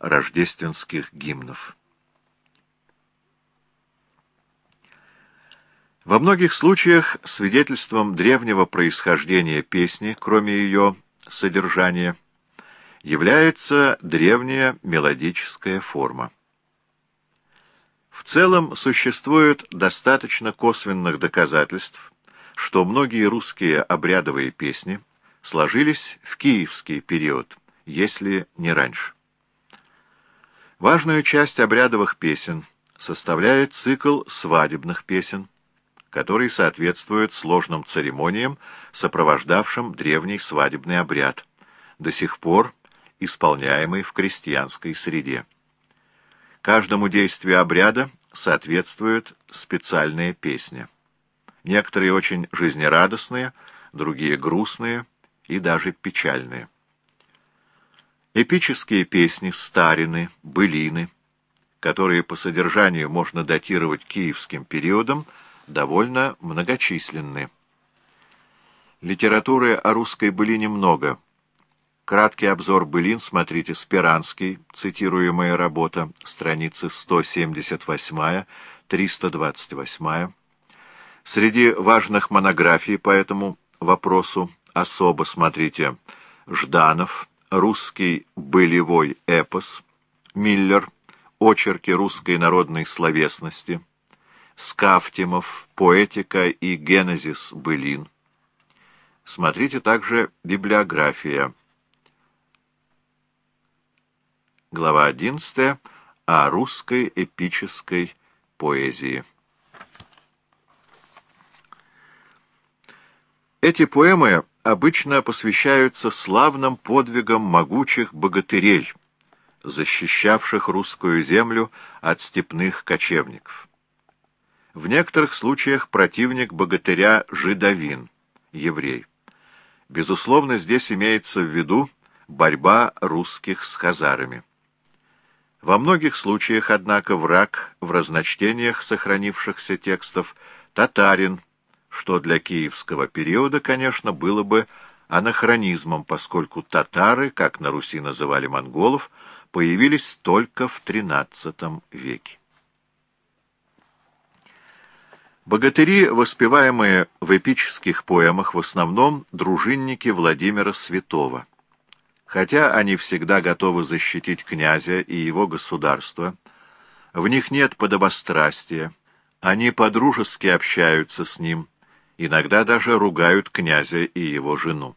рождественских гимнов. Во многих случаях свидетельством древнего происхождения песни, кроме ее содержания, является древняя мелодическая форма. В целом существует достаточно косвенных доказательств, что многие русские обрядовые песни сложились в киевский период, если не раньше. Важную часть обрядовых песен составляет цикл свадебных песен, который соответствует сложным церемониям, сопровождавшим древний свадебный обряд, до сих пор исполняемый в крестьянской среде. Каждому действию обряда соответствует специальная песня. Некоторые очень жизнерадостные, другие грустные и даже печальные. Эпические песни, старины, былины, которые по содержанию можно датировать киевским периодом, довольно многочисленны. Литературы о русской былине много. Краткий обзор былин смотрите Спиранский, цитируемая работа, страницы 178-328. Среди важных монографий по этому вопросу особо смотрите Жданов, русский былевой эпос, Миллер, очерки русской народной словесности, Скафтимов, поэтика и генезис былин. Смотрите также библиография. Глава 11 о русской эпической поэзии. Эти поэмы обычно посвящаются славным подвигам могучих богатырей, защищавших русскую землю от степных кочевников. В некоторых случаях противник богатыря жидовин, еврей. Безусловно, здесь имеется в виду борьба русских с хазарами. Во многих случаях, однако, враг в разночтениях сохранившихся текстов татарин, что для киевского периода, конечно, было бы анахронизмом, поскольку татары, как на Руси называли монголов, появились только в XIII веке. Богатыри, воспеваемые в эпических поэмах, в основном дружинники Владимира Святого. Хотя они всегда готовы защитить князя и его государство, в них нет подобострастия, они подружески общаются с ним, иногда даже ругают князя и его жену.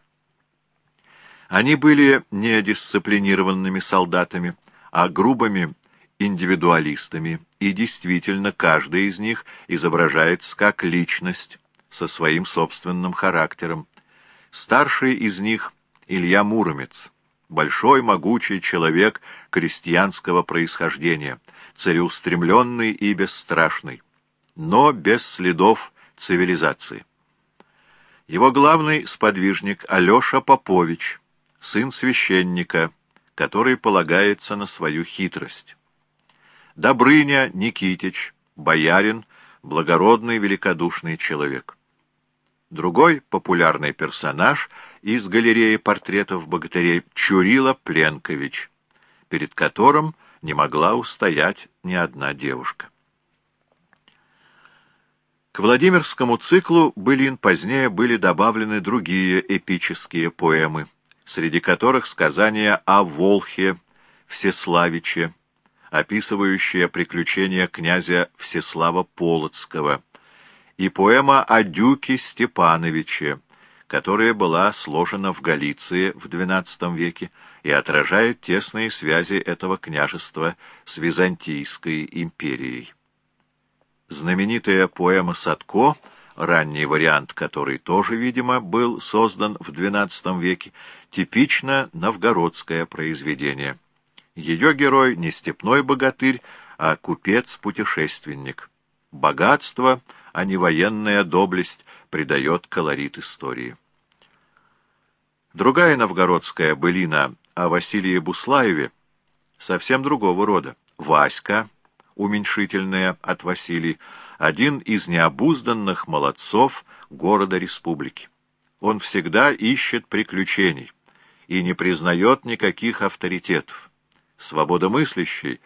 Они были не дисциплинированными солдатами, а грубыми индивидуалистами, и действительно каждый из них изображается как личность со своим собственным характером. Старший из них — Илья Муромец, большой могучий человек крестьянского происхождения, целеустремленный и бесстрашный, но без следов цивилизации. Его главный сподвижник Алеша Попович, сын священника, который полагается на свою хитрость. Добрыня Никитич, боярин, благородный великодушный человек. Другой популярный персонаж из галереи портретов богатырей Чурила Пленкович, перед которым не могла устоять ни одна девушка. К Владимирскому циклу былин позднее были добавлены другие эпические поэмы, среди которых сказания о Волхе, Всеславиче, описывающая приключения князя Всеслава Полоцкого, и поэма о Дюке Степановиче, которая была сложена в Галиции в XII веке и отражает тесные связи этого княжества с Византийской империей. Знаменитая поэма Садко, ранний вариант которой тоже, видимо, был создан в XII веке, типично новгородское произведение – ее герой не степной богатырь, а купец-путешественник. Богатство, а не военная доблесть, придает колорит истории. Другая новгородская былина о Василии Буслаеве совсем другого рода. Васька, уменьшительная от Василий, один из необузданных молодцов города-республики. Он всегда ищет приключений и не признает никаких авторитетов свободомыслящий